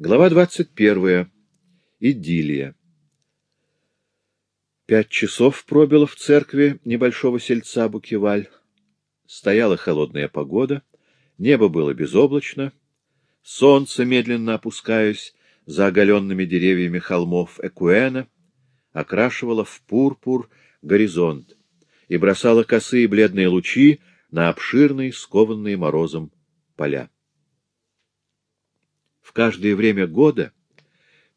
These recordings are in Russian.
Глава 21. Идиллия. Пять часов пробило в церкви небольшого сельца Букеваль. Стояла холодная погода, небо было безоблачно, солнце, медленно опускаясь за оголенными деревьями холмов Экуэна, окрашивало в пурпур горизонт и бросало косые бледные лучи на обширные, скованные морозом поля. В каждое время года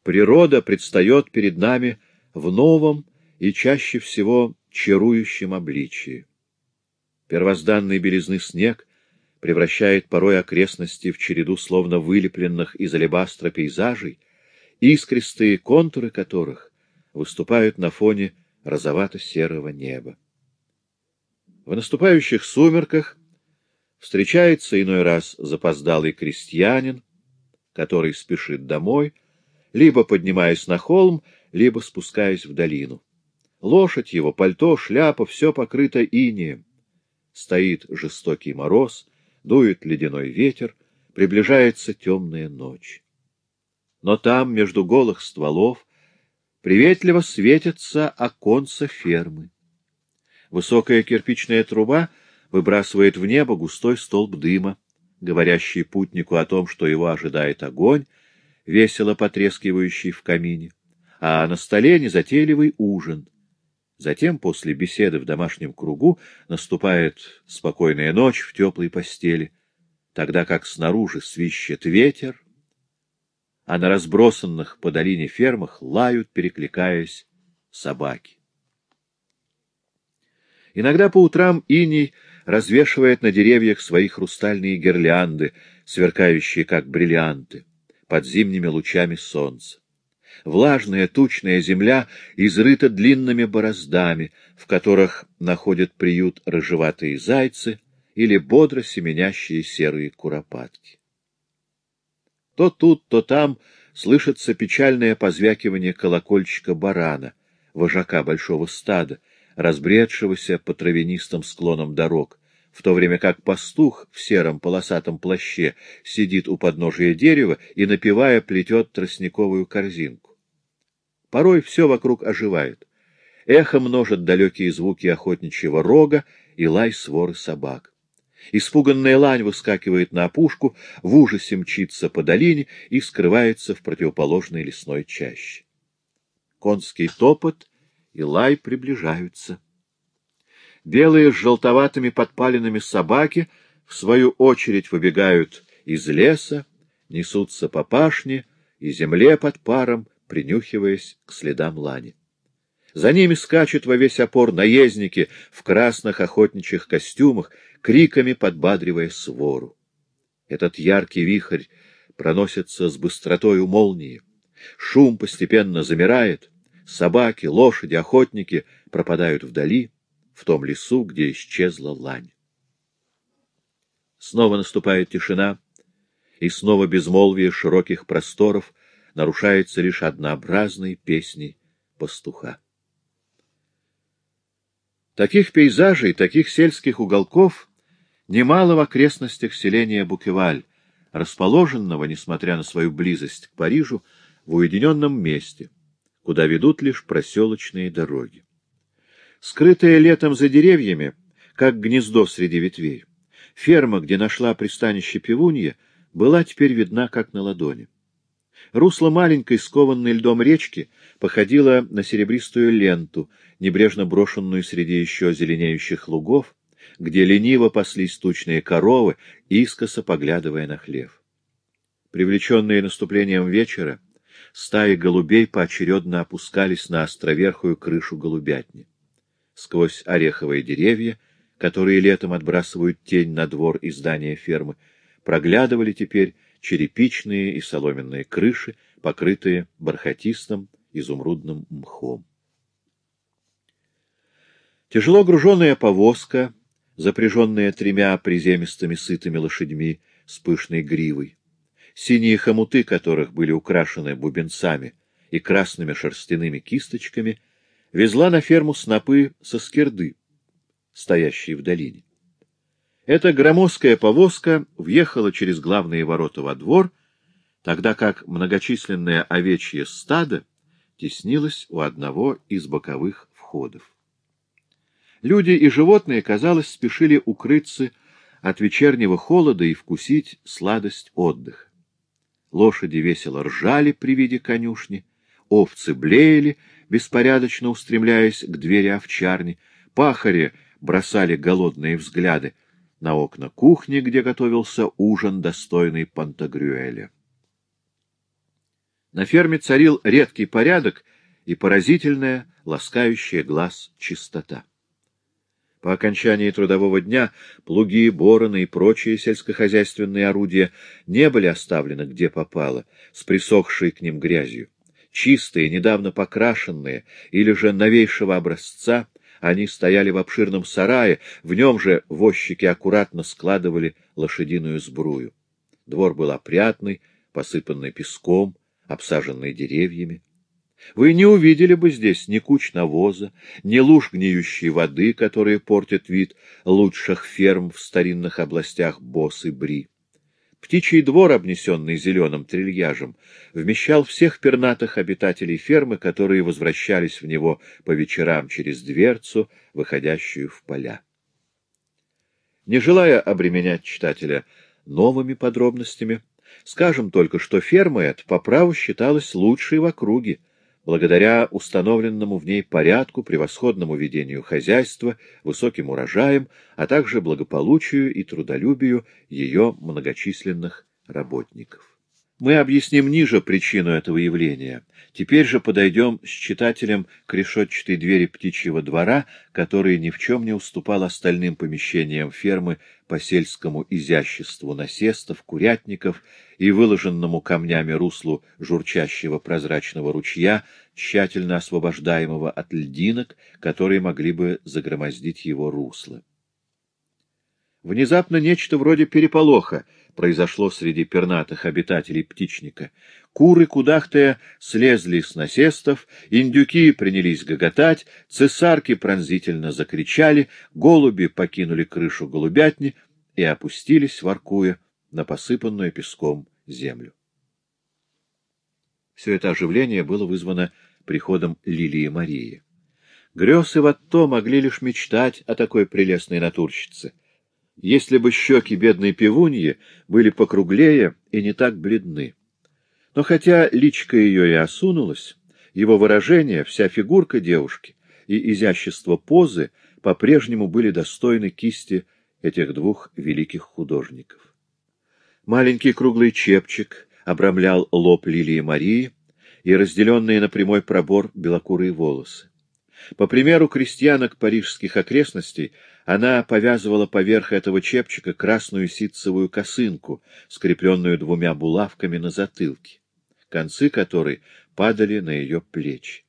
природа предстает перед нами в новом и чаще всего чарующем обличии. Первозданный белизны снег превращает порой окрестности в череду словно вылепленных из алебастра пейзажей, искристые контуры которых выступают на фоне розовато-серого неба. В наступающих сумерках встречается иной раз запоздалый крестьянин, который спешит домой, либо поднимаясь на холм, либо спускаясь в долину. Лошадь его, пальто, шляпа — все покрыто инеем. Стоит жестокий мороз, дует ледяной ветер, приближается темная ночь. Но там, между голых стволов, приветливо светятся оконца фермы. Высокая кирпичная труба выбрасывает в небо густой столб дыма говорящий путнику о том, что его ожидает огонь, весело потрескивающий в камине, а на столе незатейливый ужин. Затем, после беседы в домашнем кругу, наступает спокойная ночь в теплой постели, тогда как снаружи свищет ветер, а на разбросанных по долине фермах лают, перекликаясь, собаки. Иногда по утрам иней развешивает на деревьях свои хрустальные гирлянды, сверкающие как бриллианты, под зимними лучами солнца. Влажная тучная земля изрыта длинными бороздами, в которых находят приют рыжеватые зайцы или бодро семенящие серые куропатки. То тут, то там слышится печальное позвякивание колокольчика барана, вожака большого стада, разбредшегося по травянистым склонам дорог, в то время как пастух в сером полосатом плаще сидит у подножия дерева и, напевая, плетет тростниковую корзинку. Порой все вокруг оживает. Эхо множит далекие звуки охотничьего рога и лай своры собак. Испуганная лань выскакивает на опушку, в ужасе мчится по долине и скрывается в противоположной лесной чаще. Конский топот и лай приближаются. Белые с желтоватыми подпалинами собаки, в свою очередь, выбегают из леса, несутся по пашне и земле под паром, принюхиваясь к следам лани. За ними скачут во весь опор наездники в красных охотничьих костюмах, криками подбадривая свору. Этот яркий вихрь проносится с быстротою молнии. Шум постепенно замирает, собаки, лошади, охотники пропадают вдали, в том лесу, где исчезла лань. Снова наступает тишина, и снова безмолвие широких просторов нарушается лишь однообразной песней пастуха. Таких пейзажей, таких сельских уголков немало в окрестностях селения Букеваль, расположенного, несмотря на свою близость к Парижу, в уединенном месте — куда ведут лишь проселочные дороги. Скрытая летом за деревьями, как гнездо среди ветвей, ферма, где нашла пристанище пивунья, была теперь видна как на ладони. Русло маленькой, скованной льдом речки, походило на серебристую ленту, небрежно брошенную среди еще зеленеющих лугов, где лениво паслись тучные коровы, искоса поглядывая на хлев. Привлеченные наступлением вечера, стаи голубей поочередно опускались на островерхую крышу голубятни. Сквозь ореховые деревья, которые летом отбрасывают тень на двор и здания фермы, проглядывали теперь черепичные и соломенные крыши, покрытые бархатистым изумрудным мхом. Тяжело груженная повозка, запряженная тремя приземистыми сытыми лошадьми с пышной гривой, синие хомуты которых были украшены бубенцами и красными шерстяными кисточками, везла на ферму снопы со скирды, стоящие в долине. Эта громоздкая повозка въехала через главные ворота во двор тогда как многочисленное овечье стадо теснилось у одного из боковых входов. Люди и животные, казалось, спешили укрыться от вечернего холода и вкусить сладость отдыха. Лошади весело ржали при виде конюшни, овцы блеяли, беспорядочно устремляясь к двери овчарни, пахари бросали голодные взгляды на окна кухни, где готовился ужин, достойный Пантагрюэля. На ферме царил редкий порядок и поразительная, ласкающая глаз чистота. По окончании трудового дня плуги, бороны и прочие сельскохозяйственные орудия не были оставлены где попало, с присохшей к ним грязью. Чистые, недавно покрашенные или же новейшего образца, они стояли в обширном сарае, в нем же возчики аккуратно складывали лошадиную сбрую. Двор был опрятный, посыпанный песком, обсаженный деревьями. Вы не увидели бы здесь ни куч навоза, ни луж гниющей воды, которые портят вид лучших ферм в старинных областях Босс и Бри. Птичий двор, обнесенный зеленым трильяжем, вмещал всех пернатых обитателей фермы, которые возвращались в него по вечерам через дверцу, выходящую в поля. Не желая обременять читателя новыми подробностями, скажем только, что ферма эта по праву считалась лучшей в округе, благодаря установленному в ней порядку, превосходному ведению хозяйства, высоким урожаям, а также благополучию и трудолюбию ее многочисленных работников. Мы объясним ниже причину этого явления. Теперь же подойдем с читателем к решетчатой двери птичьего двора, который ни в чем не уступал остальным помещениям фермы по сельскому изяществу насестов, курятников и выложенному камнями руслу журчащего прозрачного ручья, тщательно освобождаемого от льдинок, которые могли бы загромоздить его русло. Внезапно нечто вроде переполоха произошло среди пернатых обитателей птичника. Куры, кудахтая, слезли с насестов, индюки принялись гоготать, цесарки пронзительно закричали, голуби покинули крышу голубятни и опустились, воркуя, на посыпанную песком землю. Все это оживление было вызвано приходом Лилии Марии. Грёз и Ватто могли лишь мечтать о такой прелестной натурщице если бы щеки бедной пивуньи были покруглее и не так бледны. Но хотя личка ее и осунулась, его выражение, вся фигурка девушки и изящество позы по-прежнему были достойны кисти этих двух великих художников. Маленький круглый чепчик обрамлял лоб Лилии Марии и разделенные на прямой пробор белокурые волосы. По примеру крестьянок парижских окрестностей, она повязывала поверх этого чепчика красную ситцевую косынку, скрепленную двумя булавками на затылке, концы которой падали на ее плечи.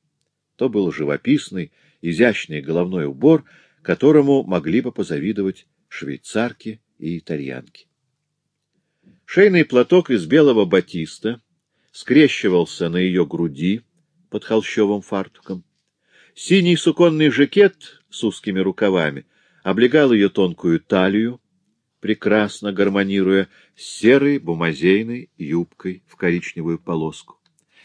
То был живописный, изящный головной убор, которому могли бы позавидовать швейцарки и итальянки. Шейный платок из белого батиста скрещивался на ее груди под холщовым фартуком. Синий суконный жакет с узкими рукавами облегал ее тонкую талию, прекрасно гармонируя с серой бумазейной юбкой в коричневую полоску.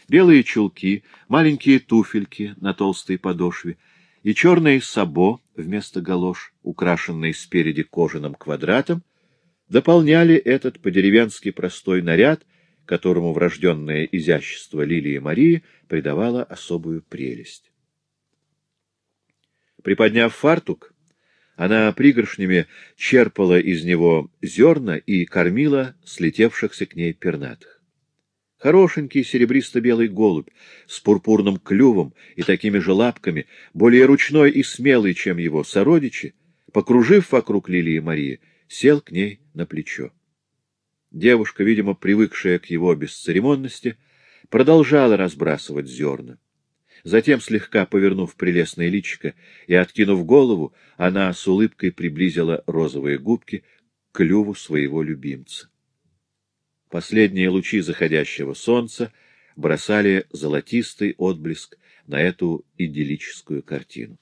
Белые чулки, маленькие туфельки на толстой подошве и черные сабо вместо галош, украшенные спереди кожаным квадратом, дополняли этот по-деревенски простой наряд, которому врожденное изящество Лилии Марии придавало особую прелесть. Приподняв фартук, она пригоршнями черпала из него зерна и кормила слетевшихся к ней пернатых. Хорошенький серебристо-белый голубь с пурпурным клювом и такими же лапками, более ручной и смелый, чем его сородичи, покружив вокруг Лилии Марии, сел к ней на плечо. Девушка, видимо, привыкшая к его бесцеремонности, продолжала разбрасывать зерна. Затем, слегка повернув прелестное личико и откинув голову, она с улыбкой приблизила розовые губки к клюву своего любимца. Последние лучи заходящего солнца бросали золотистый отблеск на эту идиллическую картину.